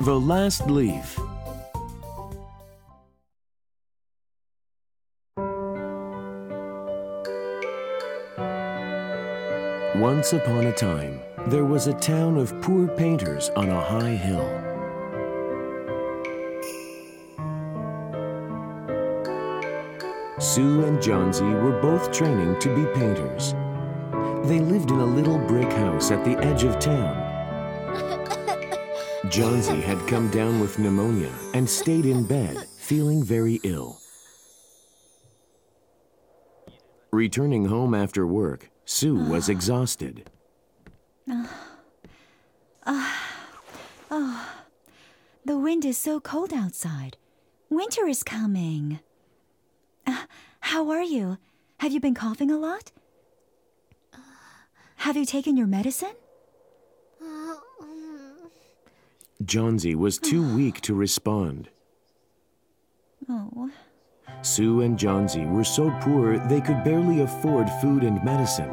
The Last Leaf. Once upon a time, there was a town of poor painters on a high hill. Sue and Johnsy were both training to be painters. They lived in a little brick house at the edge of town. Johnsy had come down with pneumonia and stayed in bed, feeling very ill. Returning home after work, Sue was exhausted. The wind is so cold outside. Winter is coming. Uh, how are you? Have you been coughing a lot? Have you taken your medicine? Johnsy was too weak to respond. Oh. Sue and Johnsy were so poor they could barely afford food and medicine.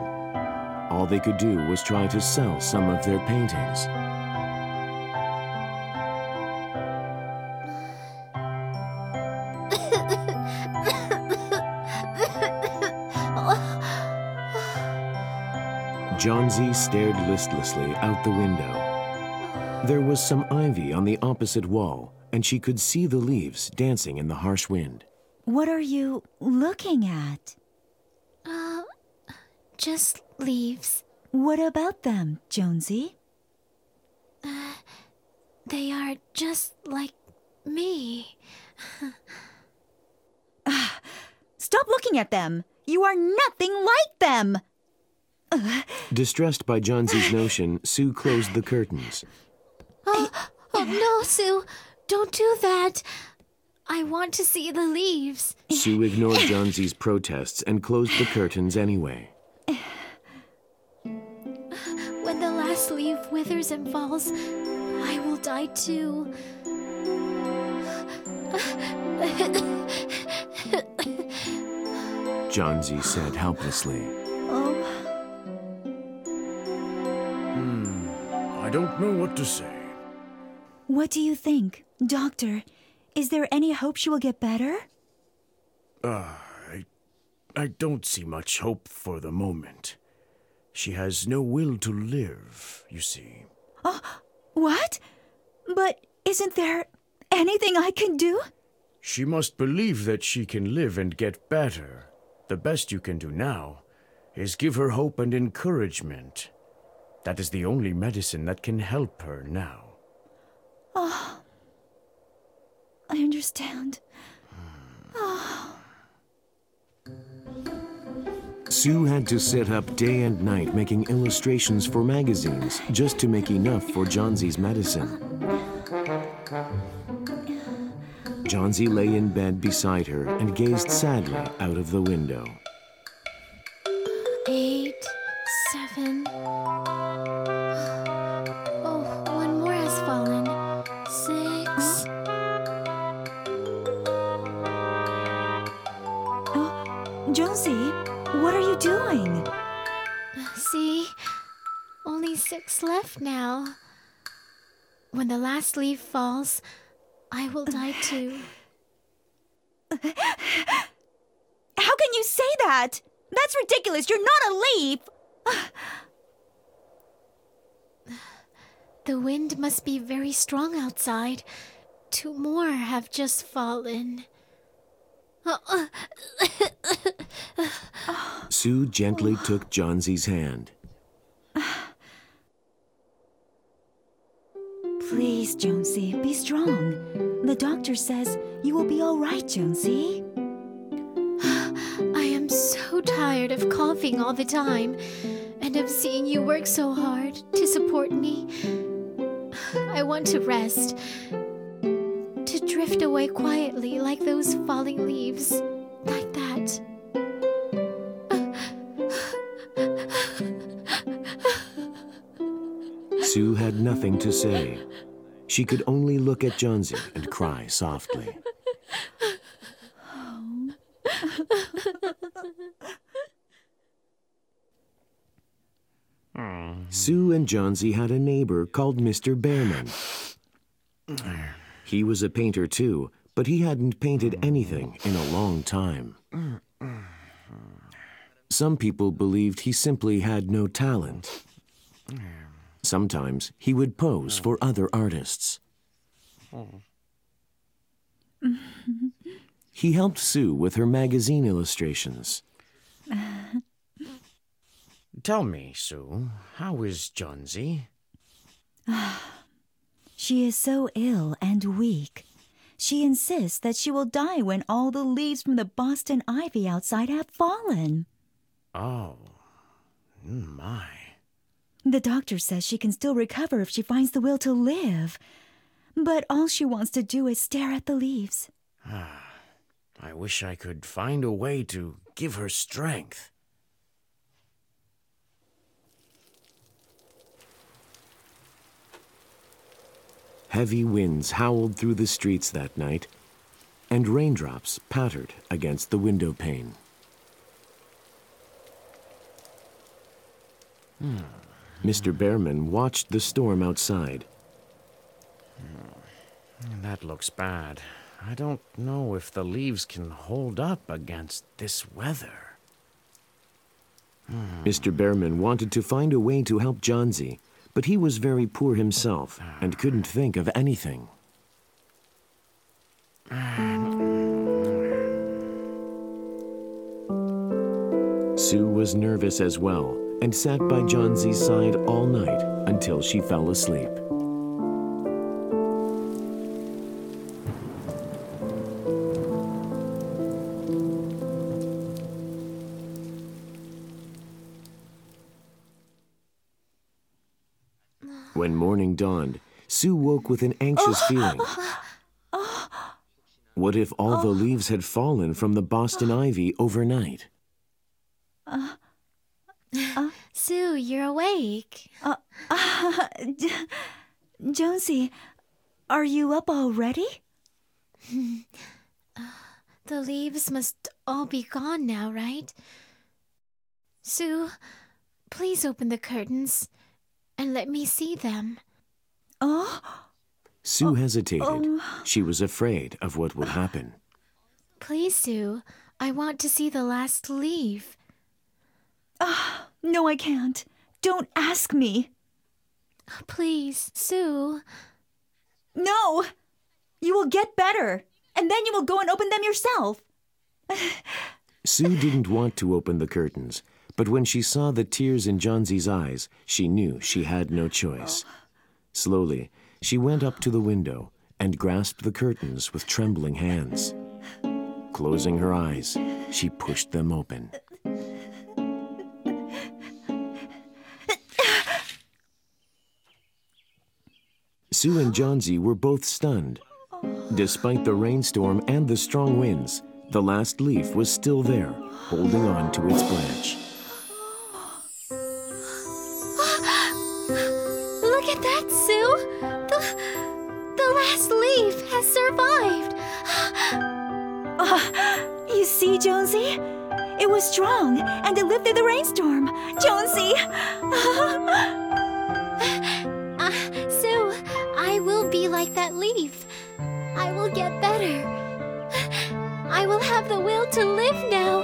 All they could do was try to sell some of their paintings. Johnsy stared listlessly out the window. There was some ivy on the opposite wall, and she could see the leaves dancing in the harsh wind. What are you looking at? Uh, just leaves. What about them, Johnsy? They are just like me. Stop looking at them. You are nothing like them. Distressed by Johnsy's notion, Sue closed the curtains. Oh, oh no, Sue. Don't do that. I want to see the leaves. Sue ignored Johnsy's protests and closed the curtains anyway. When the last leaf withers and falls, I will die too. Johnsy said helplessly. Oh, Hmm, I don't know what to say. What do you think? Doctor, is there any hope she will get better? Ah, I I don't see much hope for the moment. She has no will to live, you see. Oh, What? But isn't there anything I can do? She must believe that she can live and get better. The best you can do now is give her hope and encouragement. That is the only medicine that can help her now. Oh, I understand. Oh. Sue had to sit up day and night making illustrations for magazines just to make enough for Johnsy's medicine. Johnsy lay in bed beside her and gazed sadly out of the window. Eight, seven. Six now. When the last leaf falls, I will die too. How can you say that? That's ridiculous. You're not a leaf. The wind must be very strong outside. Two more have just fallen. Sue gently took Johnsy's hand. Johnsy, be strong. The doctor says you will be all right, Johnsy. I am so tired of coughing all the time and of seeing you work so hard to support me. I want to rest, to drift away quietly like those falling leaves, like that. Sue had nothing to say. She could only look at Johnsy and cry softly. Sue and Johnsy had a neighbor called Mr. Behrman. He was a painter too, but he hadn't painted anything in a long time. Some people believed he simply had no talent. Sometimes he would pose for other artists. He helped Sue with her magazine illustrations. Tell me, Sue, how is Johnsy? She is so ill and weak. She insists that she will die when all the leaves from the Boston ivy outside have fallen. Oh, my. The doctor says she can still recover if she finds the will to live. But all she wants to do is stare at the leaves. Ah, I wish I could find a way to give her strength. Heavy winds howled through the streets that night, and raindrops pattered against the window pane. Hmm. Mr. Behrman watched the storm outside. That looks bad. I don't know if the leaves can hold up against this weather. Mr. Behrman wanted to find a way to help Johnsy, but he was very poor himself and couldn't think of anything. Sue was nervous as well and sat by Johnsy's side all night until she fell asleep. When morning dawned, Sue woke with an anxious oh. feeling. What if all the oh. leaves had fallen from the Boston ivy overnight? Uh. Sue, you're awake. Uh, Johnsy, are you up already? Uh, the leaves must all be gone now, right? Sue, please open the curtains and let me see them. Oh, Sue oh, hesitated. Oh. She was afraid of what would happen. Please, Sue, I want to see the last leaf. Ah, no, I can't. Don't ask me. Please, Sue. No! You will get better, and then you will go and open them yourself. Sue didn't want to open the curtains, but when she saw the tears in Johnsy's eyes, she knew she had no choice. Slowly, she went up to the window and grasped the curtains with trembling hands. Closing her eyes, she pushed them open. Sue and Johnsy were both stunned. Despite the rainstorm and the strong winds, the last leaf was still there, holding on to its branch. Look at that, Sue! The, the last leaf has survived! You see, Johnsy? It was strong, and it lived through the rainstorm. Johnsy! that leaf. I will get better. I will have the will to live now.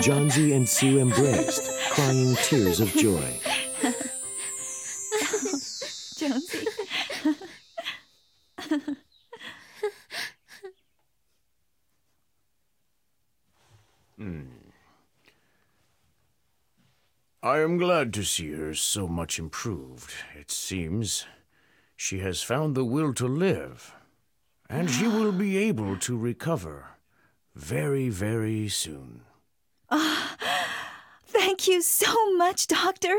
Johnsy and Sue embraced, crying tears of joy. I am glad to see her so much improved. It seems she has found the will to live, and she will be able to recover very, very soon. Ah, Thank you so much, Doctor.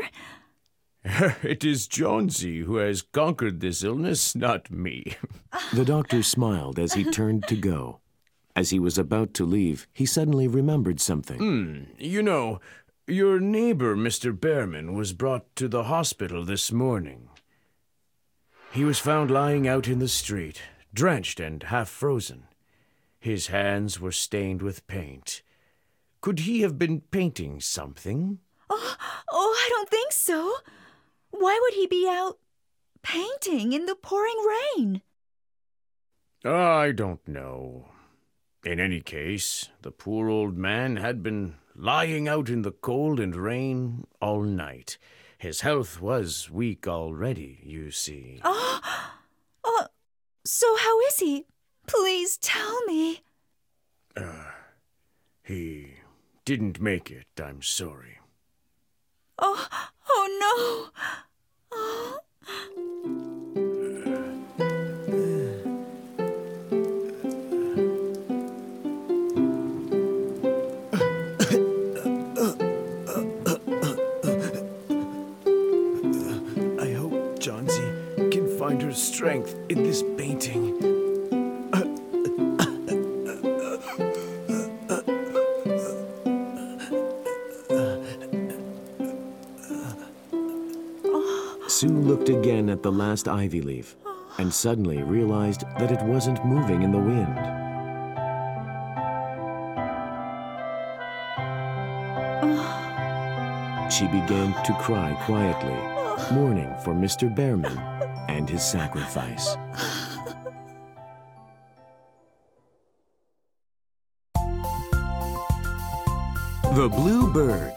it is Johnsy who has conquered this illness, not me. The doctor smiled as he turned to go. As he was about to leave, he suddenly remembered something. You know, your neighbor, Mr. Behrman, was brought to the hospital this morning. He was found lying out in the street, drenched and half frozen. His hands were stained with paint. Could he have been painting something? Oh, oh I don't think so. Why would he be out painting in the pouring rain? I don't know. In any case, the poor old man had been lying out in the cold and rain all night. His health was weak already, you see. Oh, oh, so how is he? Please tell me. Uh, he didn't make it, I'm sorry. Oh, oh no. Oh. Strength in this painting. Sue looked again at the last ivy leaf and suddenly realized that it wasn't moving in the wind. She began to cry quietly, mourning for Mr. Behrman and his sacrifice. The Blue Bird.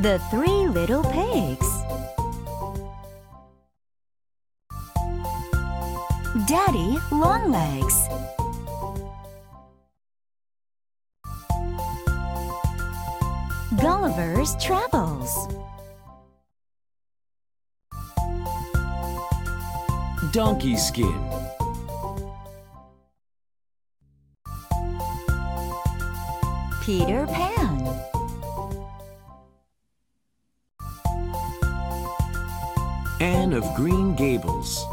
The Three Little Pigs. Daddy Longlegs. Gulliver's Travels. Donkey Skin. Peter Pan. Anne of Green Gables.